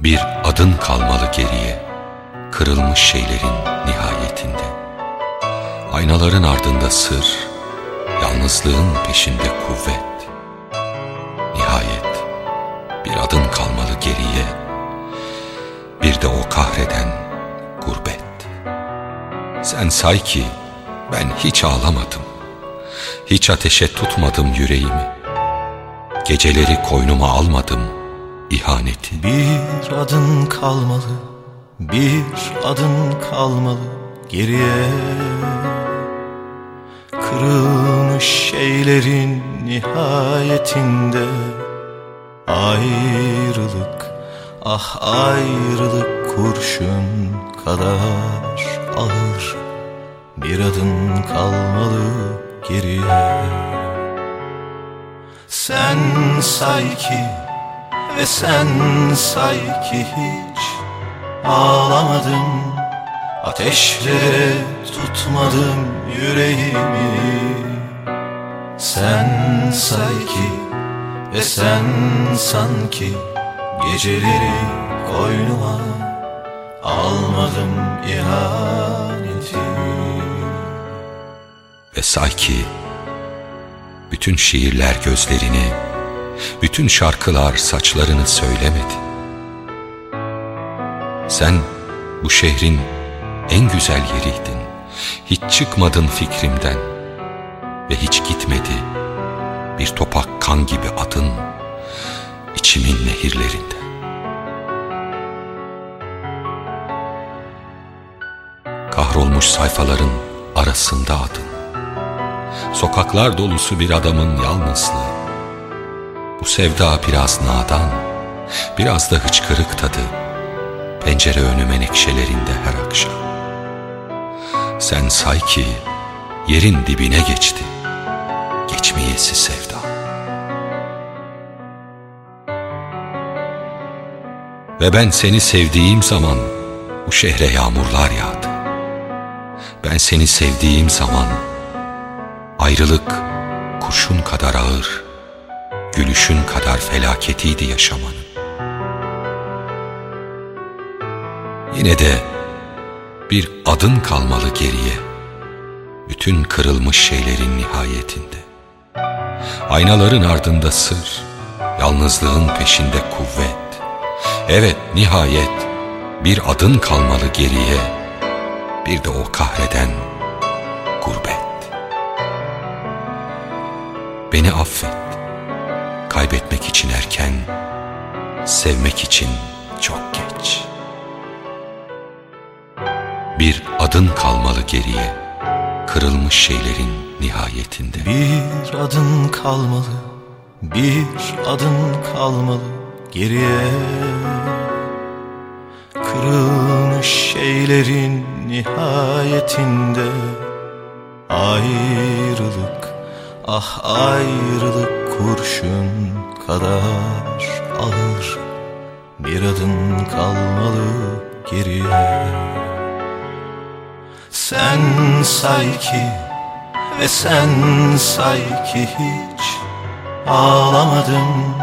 Bir adın kalmalı geriye, kırılmış şeylerin nihayetinde. Aynaların ardında sır, yalnızlığın peşinde kuvvet. Nihayet bir adın kalmalı geriye, bir de o kahreden gurbet. Sen say ki ben hiç ağlamadım, hiç ateşe tutmadım yüreğimi. Geceleri koynuma almadım ihaneti. Bir adın kalmalı, bir adın kalmalı geriye. Kırılmış şeylerin nihayetinde Ayrılık, ah ayrılık kurşun kadar ağır Bir adın kalmalı geriye Sen say ki ve sen say ki hiç ağlamadım Ateşlere tutmadım yüreğimi. Sen say ki ve sen sanki Geceleri koynuma almadım ihaneti. Ve say ki bütün şiirler gözlerini, bütün şarkılar saçlarını söylemedi. Sen bu şehrin en güzel yeriydin. Hiç çıkmadın fikrimden ve hiç gitmedi bir topak kan gibi adın içimin nehirlerinde. Kahrolmuş sayfaların arasında adın. Sokaklar dolusu bir adamın yalnızlığı. Bu sevda biraz nadan, biraz da hıçkırık tadı. Pencere önü menekşelerinde her akşam. Sen say ki yerin dibine geçti geçmeyesi sevda. Ve ben seni sevdiğim zaman bu şehre yağmurlar yağdı. Ben seni sevdiğim zaman ayrılık kurşun kadar ağır, gülüşün kadar felaketiydi yaşamanın. Yine de bir adın kalmalı geriye, bütün kırılmış şeylerin nihayetinde. Aynaların ardında sır, yalnızlığın peşinde kuvvet. Evet nihayet bir adın kalmalı geriye, bir de o kahreden gurbet. Beni affet, kaybetmek için erken, sevmek için çok geç. Bir adın kalmalı geriye, kırılmış şeylerin nihayetinde. Bir adın kalmalı, bir adın kalmalı geriye. Kırılmış şeylerin nihayetinde ayrılık, ah ayrılık kurşun kadar ağır. Bir adın kalmalı geriye. Sen say ki ve sen say ki hiç ağlamadım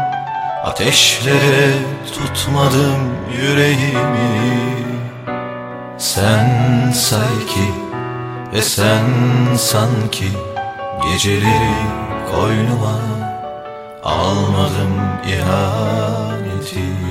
Ateşlere tutmadım yüreğimi Sen say ki ve sen sanki Geceleri koynuma almadım ihaneti